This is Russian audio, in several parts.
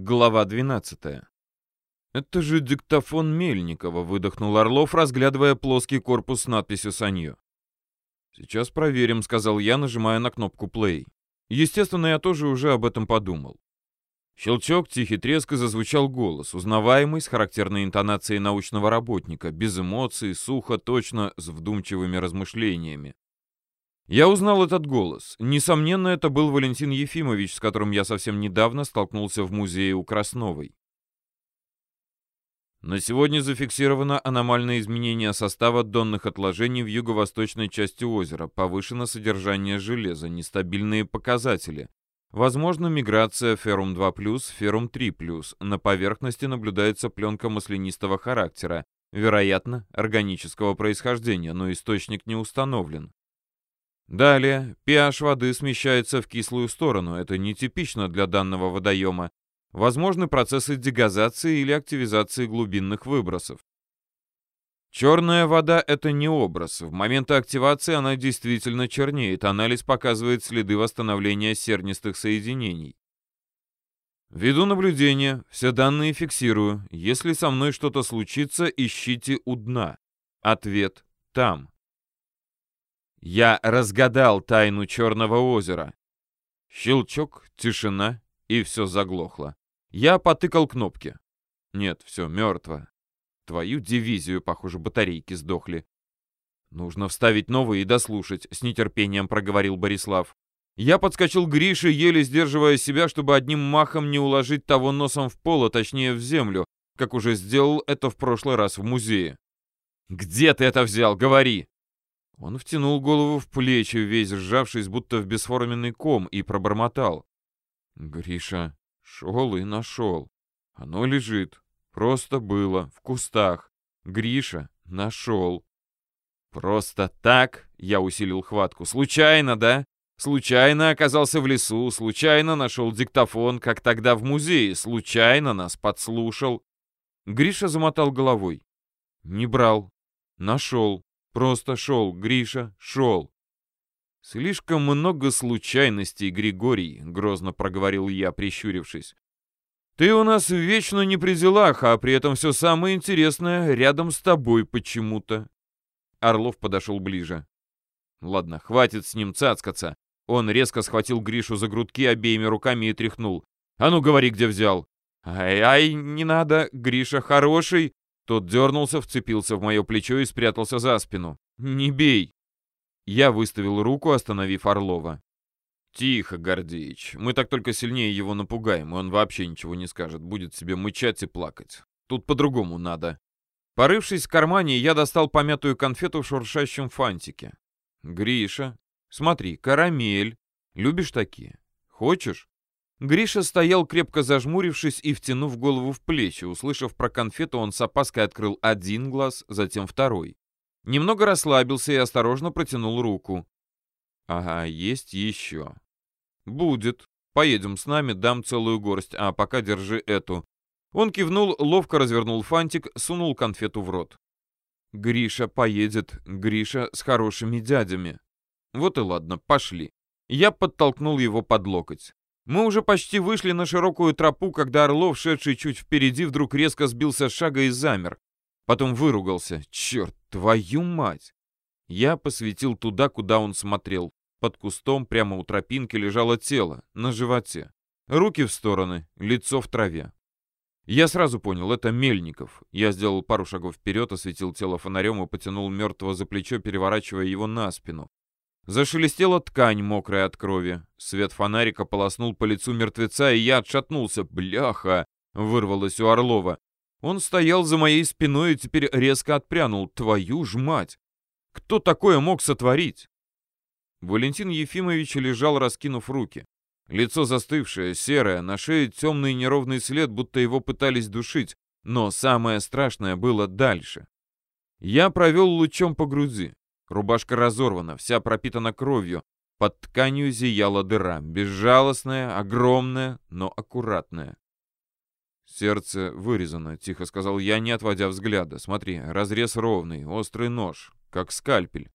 Глава 12. «Это же диктофон Мельникова», — выдохнул Орлов, разглядывая плоский корпус с надписью «Санье». «Сейчас проверим», — сказал я, нажимая на кнопку «Play». Естественно, я тоже уже об этом подумал. Щелчок, тихий треск и зазвучал голос, узнаваемый с характерной интонацией научного работника, без эмоций, сухо, точно, с вдумчивыми размышлениями. Я узнал этот голос. Несомненно, это был Валентин Ефимович, с которым я совсем недавно столкнулся в музее у Красновой. На сегодня зафиксировано аномальное изменение состава донных отложений в юго-восточной части озера, повышено содержание железа, нестабильные показатели. Возможно миграция феррум-2+, феррум-3+. На поверхности наблюдается пленка маслянистого характера, вероятно, органического происхождения, но источник не установлен. Далее, pH воды смещается в кислую сторону, это нетипично для данного водоема, Возможны процессы дегазации или активизации глубинных выбросов. Черная вода — это не образ. В момент активации она действительно чернеет. Анализ показывает следы восстановления сернистых соединений. Веду наблюдение, все данные фиксирую. Если со мной что-то случится, ищите у дна. Ответ — там. Я разгадал тайну Черного озера. Щелчок, тишина, и все заглохло. Я потыкал кнопки. Нет, все, мертво. Твою дивизию, похоже, батарейки сдохли. Нужно вставить новые и дослушать, с нетерпением проговорил Борислав. Я подскочил к Грише, еле сдерживая себя, чтобы одним махом не уложить того носом в пол, а точнее в землю, как уже сделал это в прошлый раз в музее. «Где ты это взял? Говори!» Он втянул голову в плечи, весь сжавшись, будто в бесформенный ком, и пробормотал. «Гриша, Шел и нашел. Оно лежит. Просто было. В кустах. Гриша нашел. Просто так? Я усилил хватку. Случайно, да? Случайно оказался в лесу, случайно нашел диктофон, как тогда в музее, случайно нас подслушал. Гриша замотал головой. Не брал. Нашел. Просто шел. Гриша шел. «Слишком много случайностей, Григорий», — грозно проговорил я, прищурившись. «Ты у нас вечно не при делах, а при этом все самое интересное рядом с тобой почему-то». Орлов подошел ближе. «Ладно, хватит с ним цацкаться». Он резко схватил Гришу за грудки обеими руками и тряхнул. «А ну, говори, где взял!» «Ай-ай, не надо, Гриша хороший!» Тот дернулся, вцепился в мое плечо и спрятался за спину. «Не бей!» Я выставил руку, остановив Орлова. «Тихо, Гордеич. Мы так только сильнее его напугаем, и он вообще ничего не скажет, будет себе мычать и плакать. Тут по-другому надо». Порывшись в кармане, я достал помятую конфету в шуршащем фантике. «Гриша, смотри, карамель. Любишь такие? Хочешь?» Гриша стоял, крепко зажмурившись и втянув голову в плечи. Услышав про конфету, он с опаской открыл один глаз, затем второй. Немного расслабился и осторожно протянул руку. «Ага, есть еще». «Будет. Поедем с нами, дам целую горсть, а пока держи эту». Он кивнул, ловко развернул фантик, сунул конфету в рот. «Гриша поедет, Гриша с хорошими дядями». «Вот и ладно, пошли». Я подтолкнул его под локоть. Мы уже почти вышли на широкую тропу, когда Орлов, шедший чуть впереди, вдруг резко сбился с шага и замер. Потом выругался. «Черт, твою мать!» Я посветил туда, куда он смотрел. Под кустом прямо у тропинки лежало тело, на животе. Руки в стороны, лицо в траве. Я сразу понял, это Мельников. Я сделал пару шагов вперед, осветил тело фонарем и потянул мертвого за плечо, переворачивая его на спину. Зашелестела ткань, мокрая от крови. Свет фонарика полоснул по лицу мертвеца, и я отшатнулся. «Бляха!» — вырвалось у Орлова. Он стоял за моей спиной и теперь резко отпрянул. Твою ж мать! Кто такое мог сотворить? Валентин Ефимович лежал, раскинув руки. Лицо застывшее, серое, на шее темный неровный след, будто его пытались душить. Но самое страшное было дальше. Я провел лучом по груди. Рубашка разорвана, вся пропитана кровью. Под тканью зияла дыра, безжалостная, огромная, но аккуратная. «Сердце вырезано», — тихо сказал я, не отводя взгляда. «Смотри, разрез ровный, острый нож, как скальпель.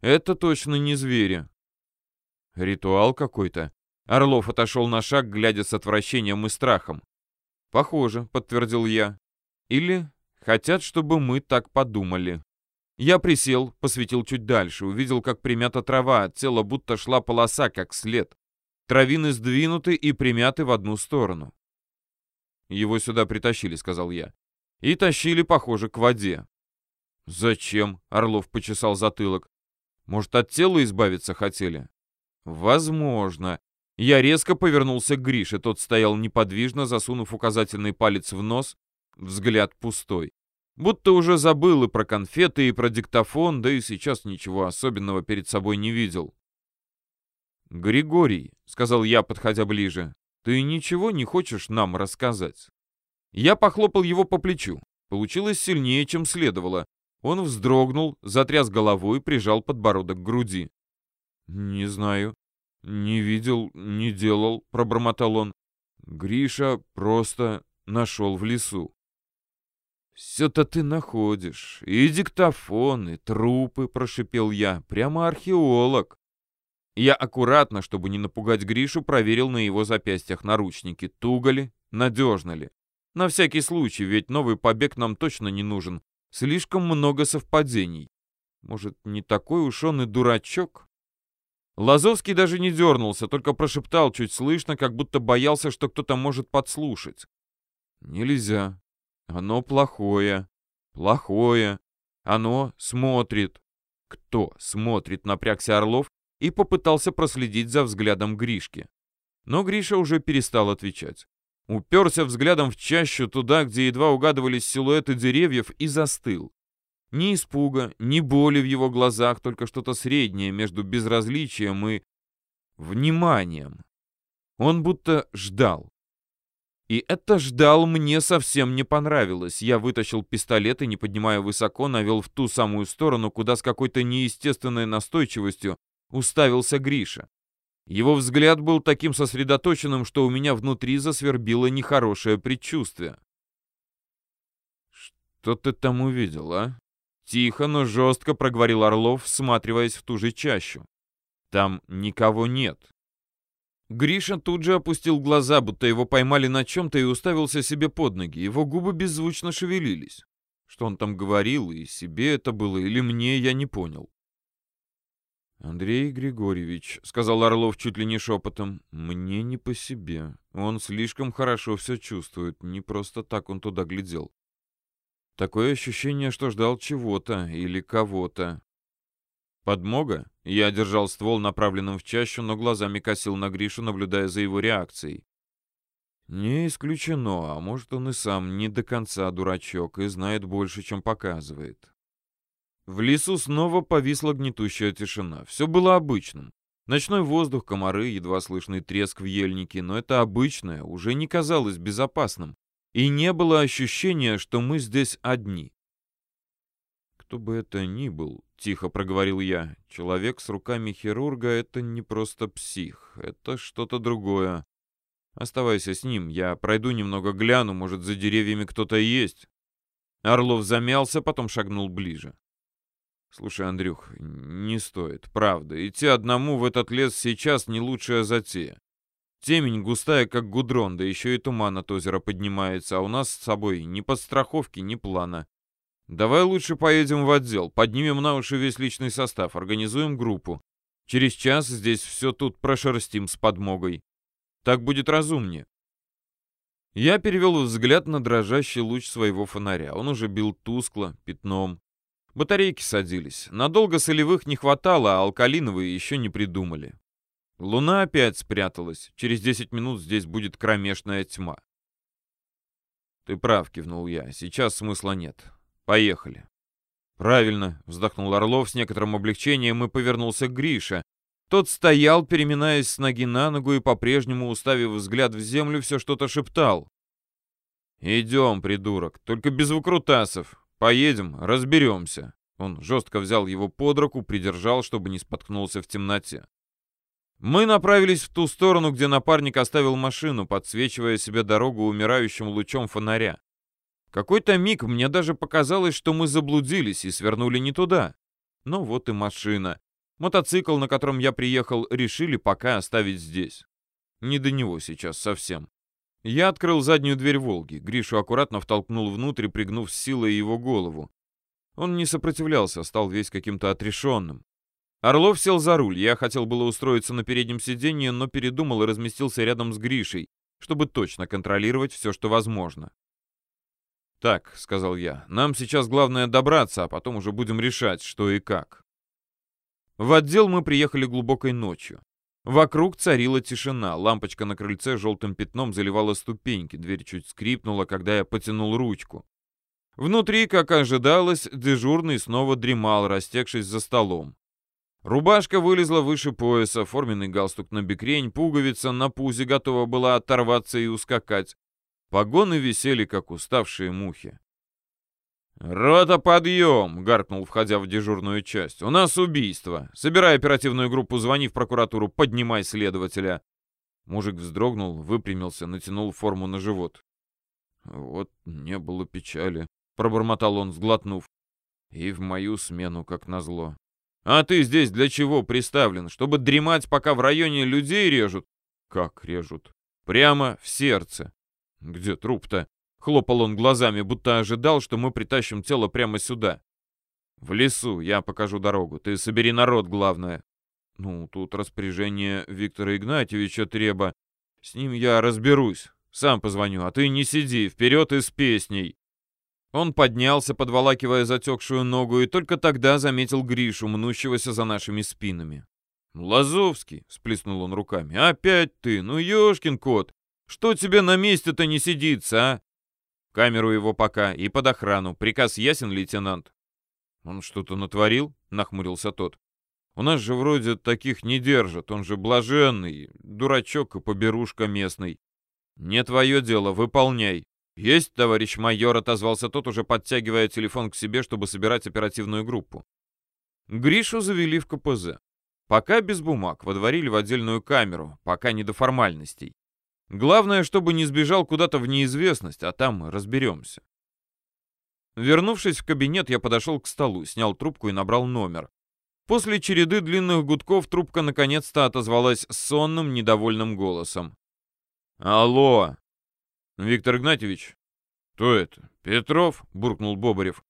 Это точно не звери». «Ритуал какой-то». Орлов отошел на шаг, глядя с отвращением и страхом. «Похоже», — подтвердил я. «Или хотят, чтобы мы так подумали». Я присел, посветил чуть дальше, увидел, как примята трава, от тела будто шла полоса, как след. Травины сдвинуты и примяты в одну сторону. «Его сюда притащили», — сказал я. «И тащили, похоже, к воде». «Зачем?» — Орлов почесал затылок. «Может, от тела избавиться хотели?» «Возможно». Я резко повернулся к Грише. Тот стоял неподвижно, засунув указательный палец в нос, взгляд пустой. Будто уже забыл и про конфеты, и про диктофон, да и сейчас ничего особенного перед собой не видел. «Григорий», — сказал я, подходя ближе, — «ты ничего не хочешь нам рассказать?» Я похлопал его по плечу. Получилось сильнее, чем следовало. Он вздрогнул, затряс головой, прижал подбородок к груди. «Не знаю. Не видел, не делал», — пробормотал он. «Гриша просто нашел в лесу». «Все-то ты находишь. И диктофон, и трупы», — прошипел я. «Прямо археолог». Я аккуратно, чтобы не напугать Гришу, проверил на его запястьях наручники. Туго ли? Надежно ли? На всякий случай, ведь новый побег нам точно не нужен. Слишком много совпадений. Может, не такой уж он и дурачок? Лазовский даже не дернулся, только прошептал чуть слышно, как будто боялся, что кто-то может подслушать. «Нельзя. Оно плохое. Плохое. Оно смотрит». «Кто смотрит?» — напрягся Орлов и попытался проследить за взглядом Гришки. Но Гриша уже перестал отвечать. Уперся взглядом в чащу туда, где едва угадывались силуэты деревьев, и застыл. Ни испуга, ни боли в его глазах, только что-то среднее между безразличием и вниманием. Он будто ждал. И это ждал мне совсем не понравилось. Я вытащил пистолет и, не поднимая высоко, навел в ту самую сторону, куда с какой-то неестественной настойчивостью уставился Гриша. Его взгляд был таким сосредоточенным, что у меня внутри засвербило нехорошее предчувствие. «Что ты там увидел, а?» Тихо, но жестко проговорил Орлов, всматриваясь в ту же чащу. «Там никого нет». Гриша тут же опустил глаза, будто его поймали на чем-то и уставился себе под ноги. Его губы беззвучно шевелились. Что он там говорил, и себе это было, или мне, я не понял. «Андрей Григорьевич», — сказал Орлов чуть ли не шепотом, — «мне не по себе. Он слишком хорошо все чувствует, не просто так он туда глядел. Такое ощущение, что ждал чего-то или кого-то». «Подмога?» Я держал ствол, направленным в чащу, но глазами косил на Гришу, наблюдая за его реакцией. «Не исключено, а может, он и сам не до конца дурачок и знает больше, чем показывает. В лесу снова повисла гнетущая тишина. Все было обычным. Ночной воздух, комары, едва слышный треск в ельнике, но это обычное уже не казалось безопасным. И не было ощущения, что мы здесь одни. «Кто бы это ни был», — тихо проговорил я, — «человек с руками хирурга — это не просто псих, это что-то другое. Оставайся с ним, я пройду немного гляну, может, за деревьями кто-то есть». Орлов замялся, потом шагнул ближе. Слушай, Андрюх, не стоит, правда. Идти одному в этот лес сейчас не лучшая затея. Темень густая, как гудрон, да еще и туман от озера поднимается, а у нас с собой ни подстраховки, ни плана. Давай лучше поедем в отдел, поднимем на уши весь личный состав, организуем группу. Через час здесь все тут прошерстим с подмогой. Так будет разумнее. Я перевел взгляд на дрожащий луч своего фонаря. Он уже бил тускло, пятном. Батарейки садились. Надолго солевых не хватало, а алкалиновые еще не придумали. Луна опять спряталась. Через 10 минут здесь будет кромешная тьма. «Ты прав», — кивнул я. «Сейчас смысла нет. Поехали». «Правильно», — вздохнул Орлов с некоторым облегчением и повернулся к Грише. Тот стоял, переминаясь с ноги на ногу и по-прежнему, уставив взгляд в землю, все что-то шептал. «Идем, придурок, только без выкрутасов. «Поедем, разберемся». Он жестко взял его под руку, придержал, чтобы не споткнулся в темноте. Мы направились в ту сторону, где напарник оставил машину, подсвечивая себе дорогу умирающим лучом фонаря. Какой-то миг мне даже показалось, что мы заблудились и свернули не туда. Но вот и машина. Мотоцикл, на котором я приехал, решили пока оставить здесь. Не до него сейчас совсем. Я открыл заднюю дверь «Волги». Гришу аккуратно втолкнул внутрь, пригнув силой его голову. Он не сопротивлялся, стал весь каким-то отрешенным. Орлов сел за руль. Я хотел было устроиться на переднем сиденье, но передумал и разместился рядом с Гришей, чтобы точно контролировать все, что возможно. «Так», — сказал я, — «нам сейчас главное добраться, а потом уже будем решать, что и как». В отдел мы приехали глубокой ночью. Вокруг царила тишина, лампочка на крыльце желтым пятном заливала ступеньки, дверь чуть скрипнула, когда я потянул ручку. Внутри, как ожидалось, дежурный снова дремал, растекшись за столом. Рубашка вылезла выше пояса, форменный галстук на бекрень, пуговица на пузе готова была оторваться и ускакать. Погоны висели, как уставшие мухи. «Рота, подъем!» — гаркнул, входя в дежурную часть. «У нас убийство. Собирай оперативную группу, звони в прокуратуру, поднимай следователя». Мужик вздрогнул, выпрямился, натянул форму на живот. «Вот не было печали», — пробормотал он, сглотнув. «И в мою смену, как назло». «А ты здесь для чего приставлен? Чтобы дремать, пока в районе людей режут?» «Как режут?» «Прямо в сердце». «Где труп-то?» Хлопал он глазами, будто ожидал, что мы притащим тело прямо сюда. «В лесу, я покажу дорогу. Ты собери народ, главное». «Ну, тут распоряжение Виктора Игнатьевича треба. С ним я разберусь. Сам позвоню, а ты не сиди, вперед и с песней». Он поднялся, подволакивая затекшую ногу, и только тогда заметил Гришу, мнущегося за нашими спинами. «Лазовский!» — сплеснул он руками. «Опять ты! Ну, ёшкин кот! Что тебе на месте-то не сидится, а? Камеру его пока и под охрану. Приказ ясен, лейтенант?» «Он что-то натворил?» — нахмурился тот. «У нас же вроде таких не держат. Он же блаженный, дурачок и поберушка местный. Не твое дело, выполняй». «Есть, товарищ майор», — отозвался тот, уже подтягивая телефон к себе, чтобы собирать оперативную группу. Гришу завели в КПЗ. Пока без бумаг, водворили в отдельную камеру, пока не до формальностей. Главное, чтобы не сбежал куда-то в неизвестность, а там разберемся. Вернувшись в кабинет, я подошел к столу, снял трубку и набрал номер. После череды длинных гудков трубка наконец-то отозвалась сонным, недовольным голосом. «Алло! Виктор Игнатьевич?» «Кто это? Петров?» — буркнул Бобарев.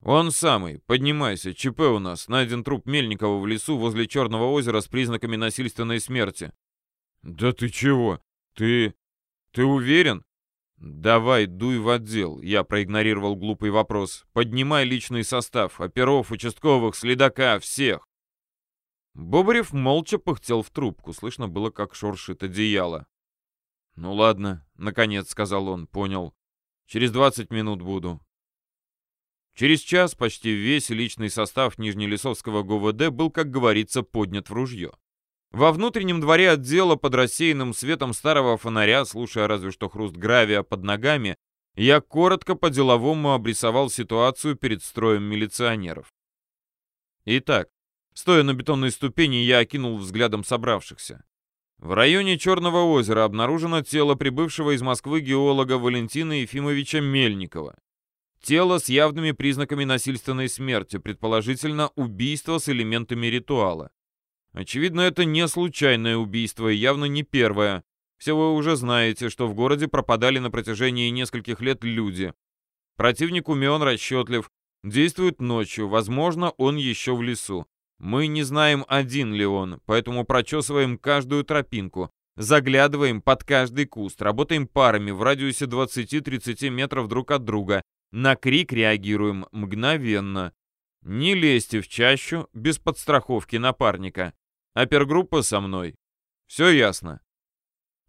«Он самый. Поднимайся. ЧП у нас. Найден труп Мельникова в лесу возле Черного озера с признаками насильственной смерти». «Да ты чего? «Ты... ты уверен?» «Давай, дуй в отдел», — я проигнорировал глупый вопрос. «Поднимай личный состав, оперов, участковых, следака, всех». Бобрев молча пыхтел в трубку, слышно было, как шуршит одеяло. «Ну ладно», — наконец сказал он, понял. «Через двадцать минут буду». Через час почти весь личный состав Нижнелесовского ГУВД был, как говорится, поднят в ружье. Во внутреннем дворе отдела под рассеянным светом старого фонаря, слушая разве что хруст гравия под ногами, я коротко по-деловому обрисовал ситуацию перед строем милиционеров. Итак, стоя на бетонной ступени, я окинул взглядом собравшихся. В районе Черного озера обнаружено тело прибывшего из Москвы геолога Валентина Ефимовича Мельникова. Тело с явными признаками насильственной смерти, предположительно убийство с элементами ритуала. Очевидно, это не случайное убийство и явно не первое. Все вы уже знаете, что в городе пропадали на протяжении нескольких лет люди. Противник умен, расчетлив, действует ночью, возможно, он еще в лесу. Мы не знаем, один ли он, поэтому прочесываем каждую тропинку, заглядываем под каждый куст, работаем парами в радиусе 20-30 метров друг от друга. На крик реагируем мгновенно. Не лезьте в чащу без подстраховки напарника. Опергруппа со мной. Все ясно?»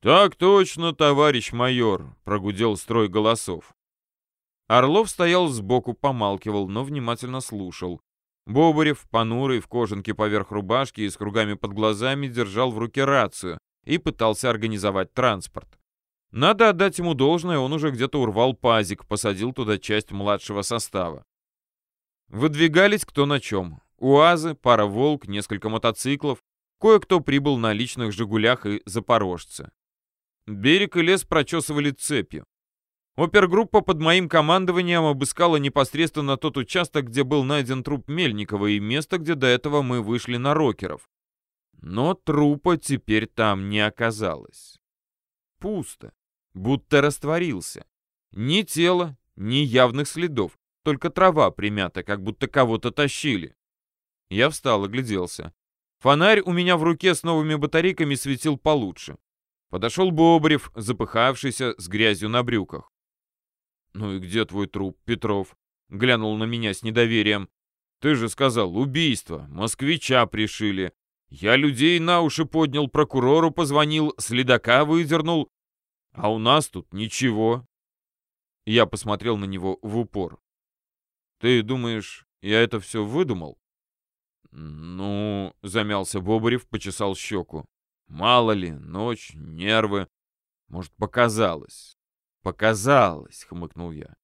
«Так точно, товарищ майор», — прогудел строй голосов. Орлов стоял сбоку, помалкивал, но внимательно слушал. Бобарев, понурый, в кожанке поверх рубашки и с кругами под глазами, держал в руке рацию и пытался организовать транспорт. Надо отдать ему должное, он уже где-то урвал пазик, посадил туда часть младшего состава. Выдвигались кто на чем. УАЗы, пара «Волк», несколько мотоциклов, Кое-кто прибыл на личных «Жигулях» и «Запорожце». Берег и лес прочесывали цепью. Опергруппа под моим командованием обыскала непосредственно тот участок, где был найден труп Мельникова, и место, где до этого мы вышли на рокеров. Но трупа теперь там не оказалось. Пусто. будто растворился. Ни тела, ни явных следов, только трава примята, как будто кого-то тащили. Я встал, огляделся. Фонарь у меня в руке с новыми батарейками светил получше. Подошел Бобрев, запыхавшийся, с грязью на брюках. «Ну и где твой труп, Петров?» — глянул на меня с недоверием. «Ты же сказал, убийство, москвича пришили. Я людей на уши поднял, прокурору позвонил, следака выдернул. А у нас тут ничего». Я посмотрел на него в упор. «Ты думаешь, я это все выдумал?» «Ну...» — замялся Бобарев, почесал щеку. «Мало ли, ночь, нервы. Может, показалось?» «Показалось», — хмыкнул я.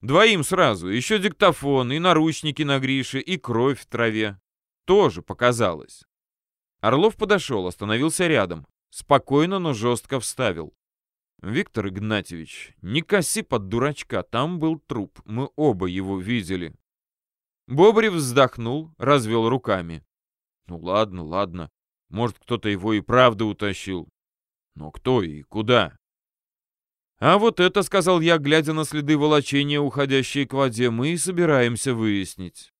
«Двоим сразу. Еще диктофон, и наручники на Грише, и кровь в траве. Тоже показалось». Орлов подошел, остановился рядом. Спокойно, но жестко вставил. «Виктор Игнатьевич, не коси под дурачка, там был труп, мы оба его видели». Бобрев вздохнул, развел руками. «Ну ладно, ладно, может, кто-то его и правда утащил. Но кто и куда?» «А вот это, — сказал я, глядя на следы волочения, уходящие к воде, — мы и собираемся выяснить».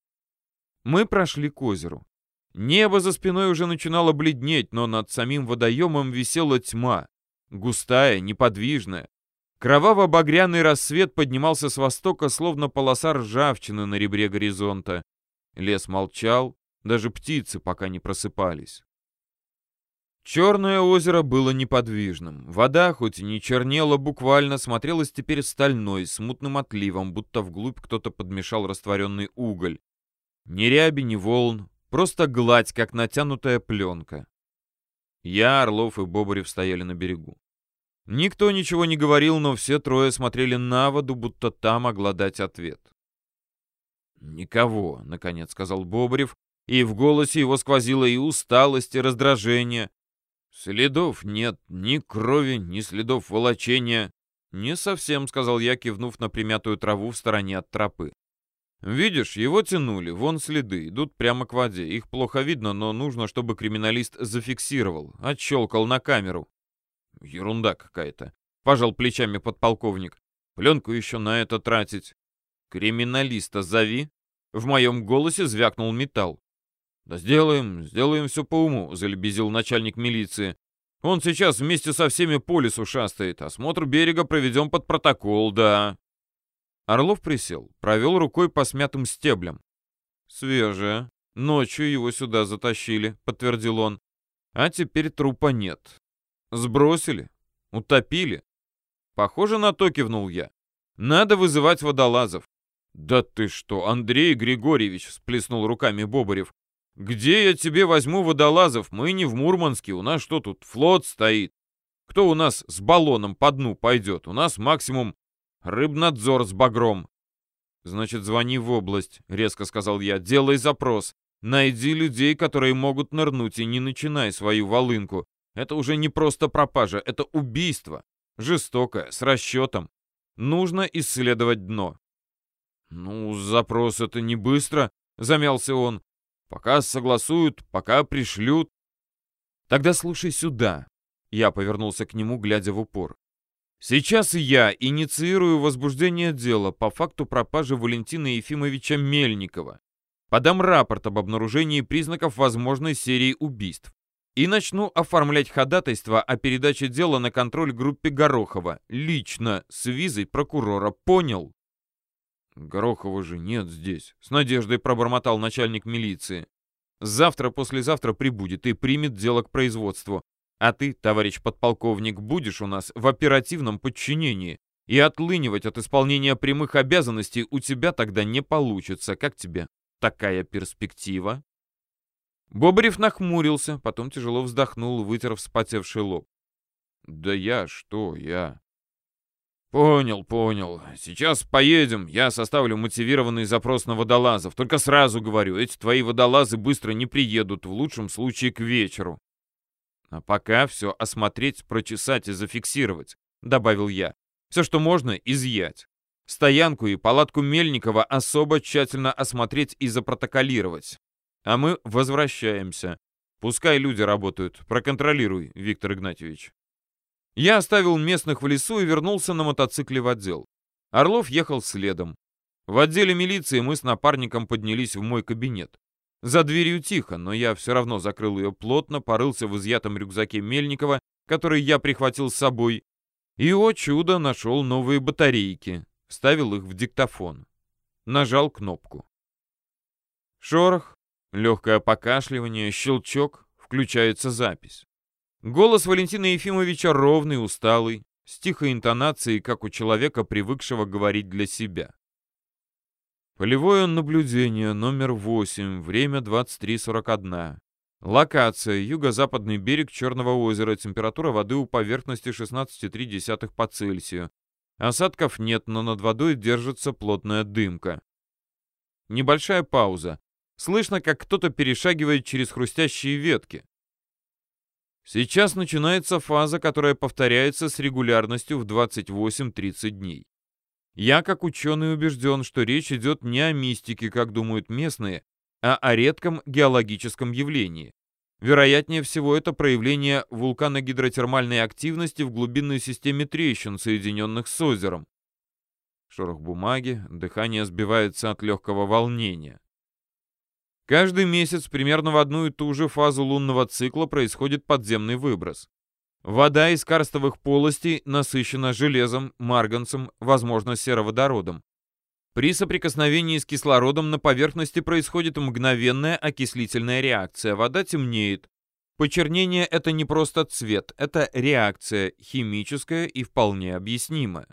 Мы прошли к озеру. Небо за спиной уже начинало бледнеть, но над самим водоемом висела тьма густая, неподвижная. Кроваво-багряный рассвет поднимался с востока, словно полоса ржавчины на ребре горизонта. Лес молчал, даже птицы пока не просыпались. Черное озеро было неподвижным. Вода, хоть и не чернела буквально, смотрелась теперь стальной, смутным отливом, будто вглубь кто-то подмешал растворенный уголь. Ни ряби, ни волн, просто гладь, как натянутая пленка. Я, Орлов и Бобарев стояли на берегу. Никто ничего не говорил, но все трое смотрели на воду, будто та могла дать ответ. «Никого», — наконец сказал Бобрев, и в голосе его сквозила и усталость, и раздражение. «Следов нет, ни крови, ни следов волочения». «Не совсем», — сказал я, кивнув на примятую траву в стороне от тропы. «Видишь, его тянули, вон следы, идут прямо к воде. Их плохо видно, но нужно, чтобы криминалист зафиксировал, отщелкал на камеру. Ерунда какая-то. Пожал плечами подполковник. Пленку еще на это тратить. Криминалиста зови. В моем голосе звякнул металл. Да сделаем, сделаем все по уму, залебезил начальник милиции. Он сейчас вместе со всеми по лесу шастает. Осмотр берега проведем под протокол, да. Орлов присел, провел рукой по смятым стеблям. «Свежее. Ночью его сюда затащили», — подтвердил он. «А теперь трупа нет. Сбросили? Утопили? Похоже на то, кивнул я. Надо вызывать водолазов. Да ты что, Андрей Григорьевич, всплеснул руками Бобарев. Где я тебе возьму водолазов? Мы не в Мурманске, у нас что тут, флот стоит. Кто у нас с баллоном по дну пойдет? У нас максимум рыбнадзор с багром. Значит, звони в область, резко сказал я. Делай запрос. Найди людей, которые могут нырнуть, и не начинай свою волынку. Это уже не просто пропажа, это убийство. Жестокое, с расчетом. Нужно исследовать дно. «Ну, запрос это не быстро», — замялся он. «Пока согласуют, пока пришлют». «Тогда слушай сюда». Я повернулся к нему, глядя в упор. «Сейчас я инициирую возбуждение дела по факту пропажи Валентина Ефимовича Мельникова. Подам рапорт об обнаружении признаков возможной серии убийств и начну оформлять ходатайство о передаче дела на контроль группе Горохова, лично, с визой прокурора, понял? Горохова же нет здесь, с надеждой пробормотал начальник милиции. Завтра-послезавтра прибудет и примет дело к производству. А ты, товарищ подполковник, будешь у нас в оперативном подчинении, и отлынивать от исполнения прямых обязанностей у тебя тогда не получится. Как тебе такая перспектива? Бобрев нахмурился, потом тяжело вздохнул, вытер вспотевший лоб. «Да я что, я...» «Понял, понял. Сейчас поедем. Я составлю мотивированный запрос на водолазов. Только сразу говорю, эти твои водолазы быстро не приедут, в лучшем случае к вечеру. А пока все осмотреть, прочесать и зафиксировать», — добавил я. «Все, что можно, изъять. Стоянку и палатку Мельникова особо тщательно осмотреть и запротоколировать. А мы возвращаемся. Пускай люди работают. Проконтролируй, Виктор Игнатьевич. Я оставил местных в лесу и вернулся на мотоцикле в отдел. Орлов ехал следом. В отделе милиции мы с напарником поднялись в мой кабинет. За дверью тихо, но я все равно закрыл ее плотно, порылся в изъятом рюкзаке Мельникова, который я прихватил с собой, и, о чудо, нашел новые батарейки, вставил их в диктофон. Нажал кнопку. Шорох, легкое покашливание, щелчок, включается запись. Голос Валентина Ефимовича ровный, усталый, с тихой интонацией, как у человека, привыкшего говорить для себя. Полевое наблюдение номер 8, время 23.41. Локация. Юго-западный берег Черного озера. Температура воды у поверхности 16,3 по Цельсию. Осадков нет, но над водой держится плотная дымка. Небольшая пауза. Слышно, как кто-то перешагивает через хрустящие ветки. Сейчас начинается фаза, которая повторяется с регулярностью в 28-30 дней. Я, как ученый, убежден, что речь идет не о мистике, как думают местные, а о редком геологическом явлении. Вероятнее всего, это проявление вулканогидротермальной активности в глубинной системе трещин, соединенных с озером. Шорох бумаги, дыхание сбивается от легкого волнения. Каждый месяц примерно в одну и ту же фазу лунного цикла происходит подземный выброс. Вода из карстовых полостей насыщена железом, марганцем, возможно, сероводородом. При соприкосновении с кислородом на поверхности происходит мгновенная окислительная реакция. Вода темнеет. Почернение — это не просто цвет, это реакция, химическая и вполне объяснимая.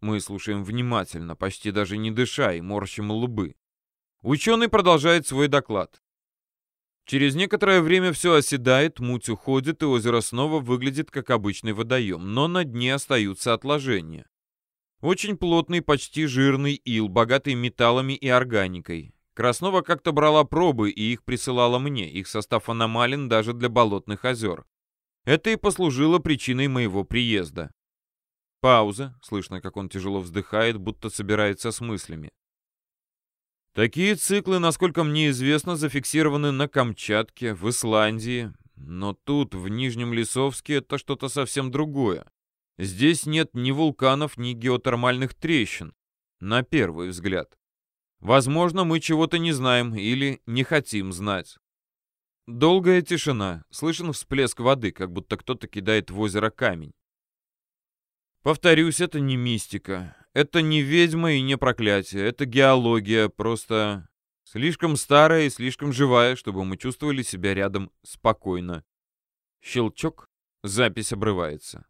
Мы слушаем внимательно, почти даже не дыша и морщим лбы. Ученый продолжает свой доклад. Через некоторое время все оседает, муть уходит, и озеро снова выглядит как обычный водоем, но на дне остаются отложения. Очень плотный, почти жирный ил, богатый металлами и органикой. Краснова как-то брала пробы и их присылала мне, их состав аномален даже для болотных озер. Это и послужило причиной моего приезда. Пауза, слышно, как он тяжело вздыхает, будто собирается с мыслями. Такие циклы, насколько мне известно, зафиксированы на Камчатке, в Исландии, но тут, в Нижнем Лесовске, это что-то совсем другое. Здесь нет ни вулканов, ни геотермальных трещин, на первый взгляд. Возможно, мы чего-то не знаем или не хотим знать. Долгая тишина, слышен всплеск воды, как будто кто-то кидает в озеро камень. Повторюсь, это не мистика. Это не ведьма и не проклятие, это геология, просто слишком старая и слишком живая, чтобы мы чувствовали себя рядом спокойно. Щелчок, запись обрывается.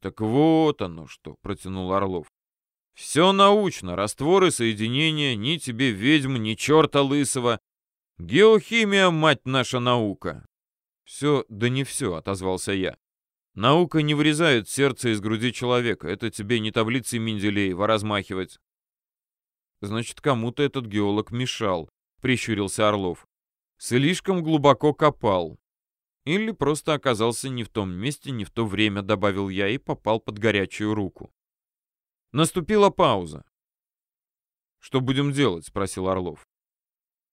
«Так вот оно что», — протянул Орлов. «Все научно, растворы, соединения, ни тебе ведьм, ни черта лысого. Геохимия, мать наша наука!» «Все, да не все», — отозвался я. Наука не вырезает сердце из груди человека. Это тебе не таблицы Менделеева размахивать. Значит, кому-то этот геолог мешал, прищурился Орлов. Слишком глубоко копал. Или просто оказался не в том месте, не в то время, добавил я и попал под горячую руку. Наступила пауза. «Что будем делать?» — спросил Орлов.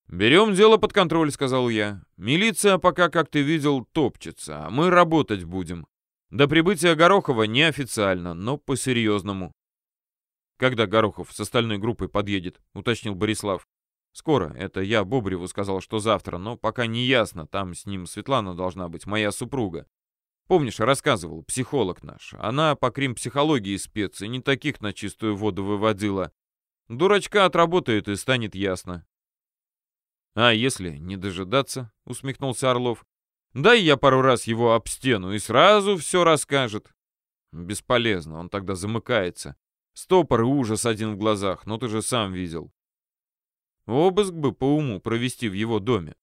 «Берем дело под контроль», — сказал я. «Милиция пока, как ты видел, топчется, а мы работать будем. До прибытия Горохова неофициально, но по-серьезному. «Когда Горохов с остальной группой подъедет?» — уточнил Борислав. «Скоро. Это я Бобреву сказал, что завтра, но пока не ясно. Там с ним Светлана должна быть, моя супруга. Помнишь, рассказывал, психолог наш. Она по крим-психологии спец и не таких на чистую воду выводила. Дурачка отработает и станет ясно». «А если не дожидаться?» — усмехнулся Орлов. Дай я пару раз его об стену, и сразу все расскажет. Бесполезно, он тогда замыкается. Стопор и ужас один в глазах, но ты же сам видел. Обыск бы по уму провести в его доме.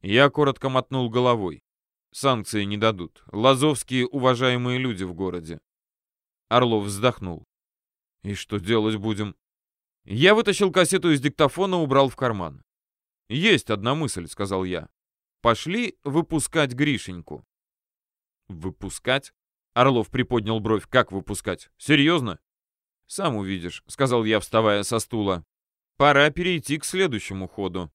Я коротко мотнул головой. Санкции не дадут. Лазовские уважаемые люди в городе. Орлов вздохнул. И что делать будем? Я вытащил кассету из диктофона, убрал в карман. «Есть одна мысль», — сказал я. Пошли выпускать Гришеньку. Выпускать? Орлов приподнял бровь. Как выпускать? Серьезно? Сам увидишь, сказал я, вставая со стула. Пора перейти к следующему ходу.